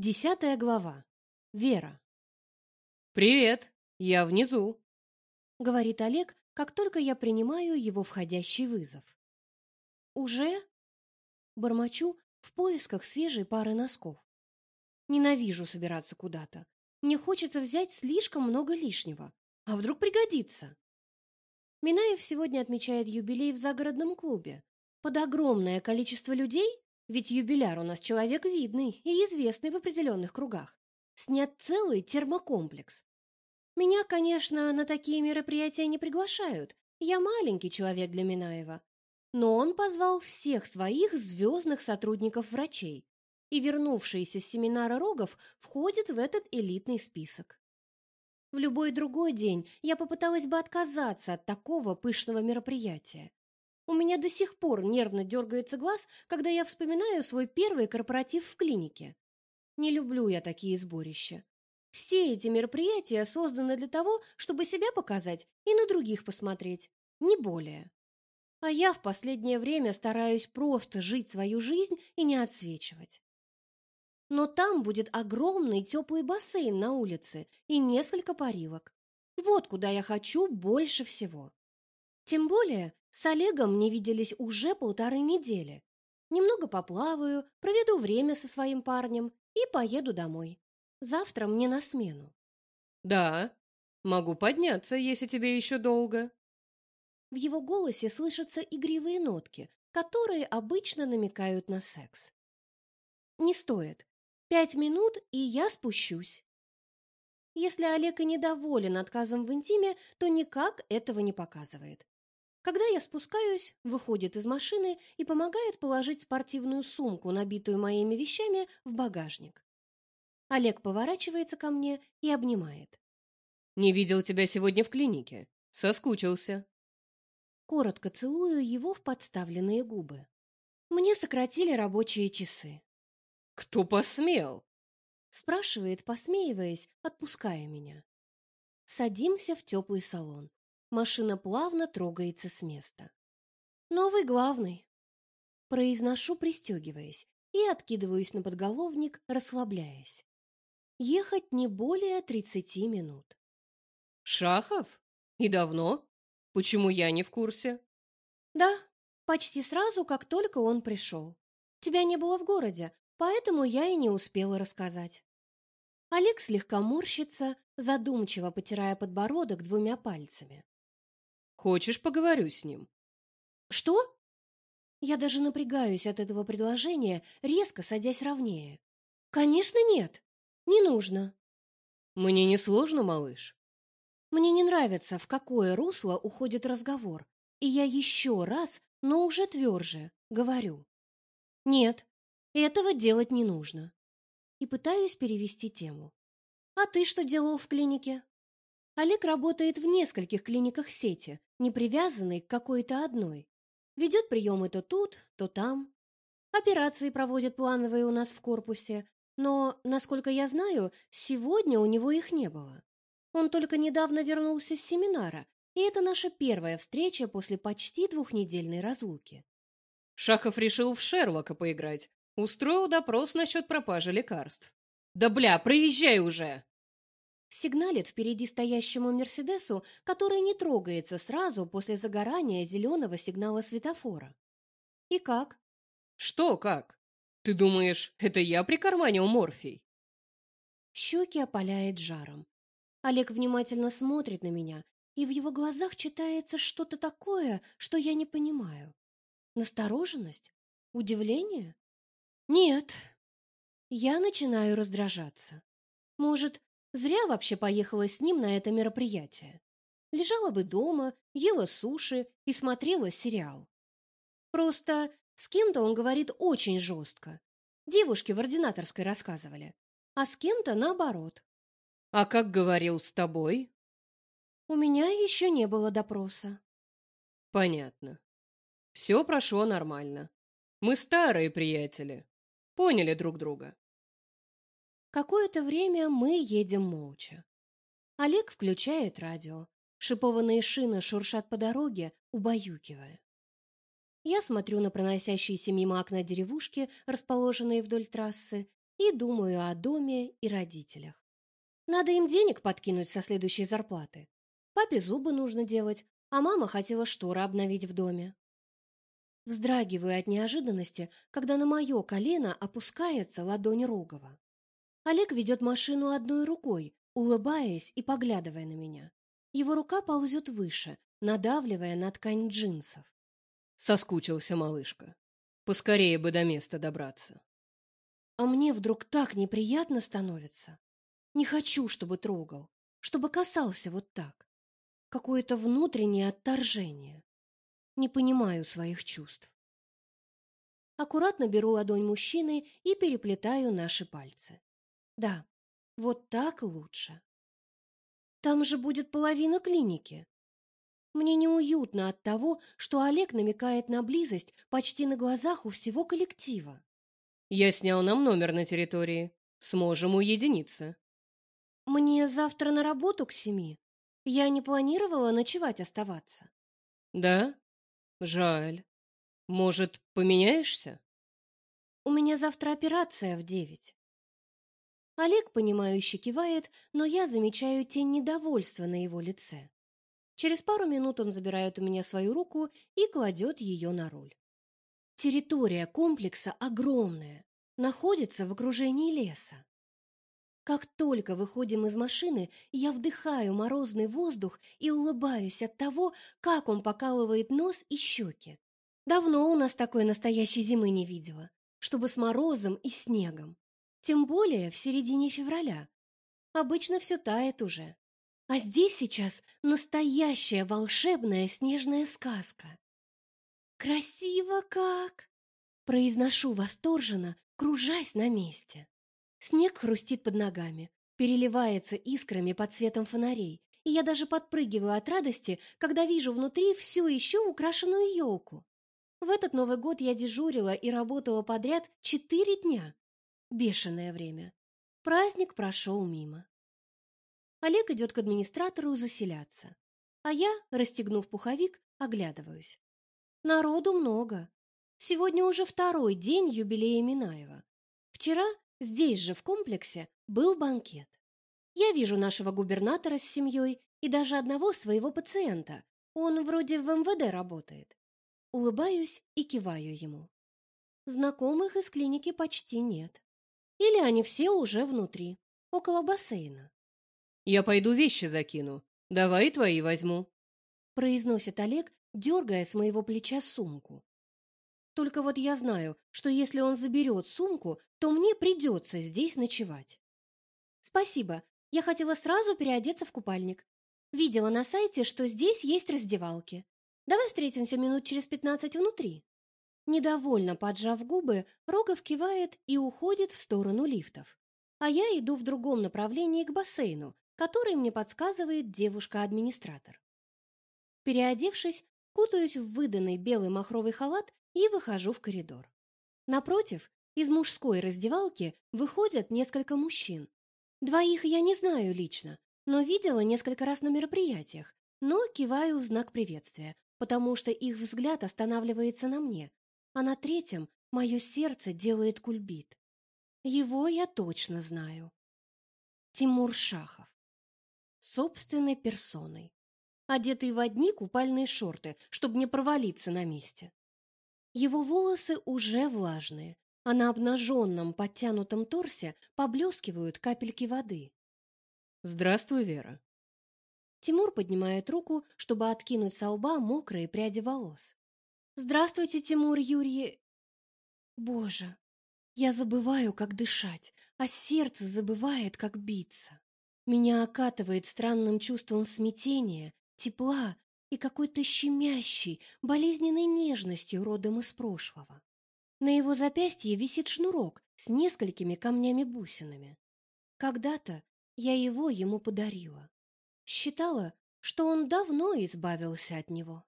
Десятая глава. Вера. «Привет, я внизу», — говорит Олег, как только я принимаю его входящий вызов. «Уже?» — бормочу в поисках свежей пары носков. Ненавижу собираться куда-то. Мне хочется взять слишком много лишнего. А вдруг пригодится? Минаев сегодня отмечает юбилей в загородном клубе. Под огромное количество людей, ведь юбиляр у нас человек видный и известный в определенных кругах, снят целый термокомплекс. Меня, конечно, на такие мероприятия не приглашают. Я маленький человек для Минаева. Но он позвал всех своих звездных сотрудников-врачей, и вернувшийся с семинара Рогов входит в этот элитный список. В любой другой день я попыталась бы отказаться от такого пышного мероприятия. У меня до сих пор нервно дергается глаз, когда я вспоминаю свой первый корпоратив в клинике. Не люблю я такие сборища. Все эти мероприятия созданы для того, чтобы себя показать и на других посмотреть, не более. А я в последнее время стараюсь просто жить свою жизнь и не отсвечивать. Но там будет огромный теплый бассейн на улице и несколько парилок. Вот куда я хочу больше всего. Тем более с Олегом не виделись уже полторы недели. Немного поплаваю, проведу время со своим парнем и поеду домой. Завтра мне на смену. «Да, могу подняться, если тебе еще долго». В его голосе слышатся игривые нотки, которые обычно намекают на секс. «Не стоит. Пять минут, и я спущусь. Если Олег и недоволен отказом в интиме, то никак этого не показывает. Когда я спускаюсь, выходит из машины и помогает положить спортивную сумку, набитую моими вещами, в багажник. Олег поворачивается ко мне и обнимает. «Не видел тебя сегодня в клинике. Соскучился». Коротко целую его в подставленные губы. Мне сократили рабочие часы. «Кто посмел?» спрашивает, посмеиваясь, отпуская меня. Садимся в теплый салон. Машина плавно трогается с места. Новый главный. Произношу, пристегиваясь, и откидываюсь на подголовник, расслабляясь. Ехать не более тридцати минут. Шахов? И давно? Почему я не в курсе? Да, почти сразу, как только он пришел. Тебя не было в городе, поэтому я и не успела рассказать. Олег слегка морщится, задумчиво потирая подбородок двумя пальцами. Хочешь, поговорю с ним? Что? Я даже напрягаюсь от этого предложения, резко садясь ровнее. Конечно, нет. Не нужно. Мне не сложно, малыш. Мне не нравится, в какое русло уходит разговор, и я еще раз, но уже тверже, говорю. Нет, этого делать не нужно. И пытаюсь перевести тему. А ты что делал в клинике? Олег работает в нескольких клиниках сети, не привязанный к какой-то одной. Ведет приемы то тут, то там. Операции проводят плановые у нас в корпусе, но, насколько я знаю, сегодня у него их не было. Он только недавно вернулся с семинара, и это наша первая встреча после почти двухнедельной разлуки. Шахов решил в Шерлока поиграть, Устроил допрос насчет пропажи лекарств. Да бля, проезжай уже! Сигналит впереди стоящему Мерседесу, который не трогается сразу после загорания зеленого сигнала светофора. И как? Что как? Ты думаешь, это я прикарманил морфий? Щеки опаляет жаром. Олег внимательно смотрит на меня, и в его глазах читается что-то такое, что я не понимаю. Настороженность? Удивление? Нет. Я начинаю раздражаться. Может, зря вообще поехала с ним на это мероприятие. Лежала бы дома, ела суши и смотрела сериал. Просто с кем-то он говорит очень жестко. Девушки в ординаторской рассказывали. А с кем-то наоборот. А как говорил с тобой? У меня еще не было допроса. Понятно. Все прошло нормально. Мы старые приятели. Поняли друг друга. Какое-то время мы едем молча. Олег включает радио. Шипованные шины шуршат по дороге, убаюкивая. Я смотрю на проносящиеся мимо окна деревушки, расположенные вдоль трассы, и думаю о доме и родителях. Надо им денег подкинуть со следующей зарплаты. Папе зубы нужно делать, а мама хотела шторы обновить в доме. Вздрагиваю от неожиданности, когда на мое колено опускается ладонь Рогова. Олег ведет машину одной рукой, улыбаясь и поглядывая на меня. Его рука ползет выше, надавливая на ткань джинсов. Соскучился малышка. Поскорее бы до места добраться. А мне вдруг так неприятно становится. Не хочу, чтобы трогал, чтобы касался вот так. Какое-то внутреннее отторжение. Не понимаю своих чувств. Аккуратно беру ладонь мужчины и переплетаю наши пальцы. Да, вот так лучше. Там же будет половина клиники. Мне неуютно от того, что Олег намекает на близость почти на глазах у всего коллектива. Я снял нам номер на территории. Сможем уединиться. Мне завтра на работу к семи. Я не планировала ночевать оставаться. Да? Жаль. Может, поменяешься? У меня завтра операция в девять. Олег, понимающе кивает, но я замечаю тень недовольства на его лице. Через пару минут он забирает у меня свою руку и кладет ее на руль. Территория комплекса огромная, находится в окружении леса. Как только выходим из машины, я вдыхаю морозный воздух и улыбаюсь от того, как он покалывает нос и щеки. Давно у нас такой настоящей зимы не видела, чтобы с морозом и снегом. Тем более в середине февраля. Обычно все тает уже. А здесь сейчас настоящая волшебная снежная сказка. Красиво как! Произношу восторженно, кружась на месте. Снег хрустит под ногами, переливается искрами под светом фонарей, и я даже подпрыгиваю от радости, когда вижу внутри всю еще украшенную елку. В этот Новый год я дежурила и работала подряд четыре дня. Бешеное время. Праздник прошел мимо. Олег идет к администратору заселяться, а я, расстегнув пуховик, оглядываюсь. Народу много. Сегодня уже второй день юбилея Минаева. Вчера здесь же в комплексе был банкет. Я вижу нашего губернатора с семьей и даже одного своего пациента. Он вроде в МВД работает. Улыбаюсь и киваю ему. Знакомых из клиники почти нет. Или они все уже внутри, около бассейна. Я пойду вещи закину. Давай твои возьму, произносит Олег, дергая с моего плеча сумку. Только вот я знаю, что если он заберет сумку, то мне придется здесь ночевать. Спасибо. Я хотела сразу переодеться в купальник. Видела на сайте, что здесь есть раздевалки. Давай встретимся минут через пятнадцать внутри. Недовольно поджав губы, Рогов кивает и уходит в сторону лифтов. А я иду в другом направлении к бассейну, который мне подсказывает девушка-администратор. Переодевшись, кутаюсь в выданный белый махровый халат и выхожу в коридор. Напротив, из мужской раздевалки выходят несколько мужчин. Двоих я не знаю лично, но видела несколько раз на мероприятиях, но киваю в знак приветствия, потому что их взгляд останавливается на мне, а на третьем мое сердце делает кульбит. Его я точно знаю. Тимур Шахов собственной персоной, одетый в одни купальные шорты, чтобы не провалиться на месте. Его волосы уже влажные, а на обнаженном подтянутом торсе поблескивают капельки воды. «Здравствуй, Вера». Тимур поднимает руку, чтобы откинуть со лба мокрые пряди волос. «Здравствуйте, Тимур Юрий...» Боже, я забываю, как дышать, а сердце забывает, как биться. Меня окатывает странным чувством смятения, тепла и какой-то щемящей, болезненной нежностью родом из прошлого. На его запястье висит шнурок с несколькими камнями-бусинами. Когда-то я его ему подарила. Считала, что он давно избавился от него.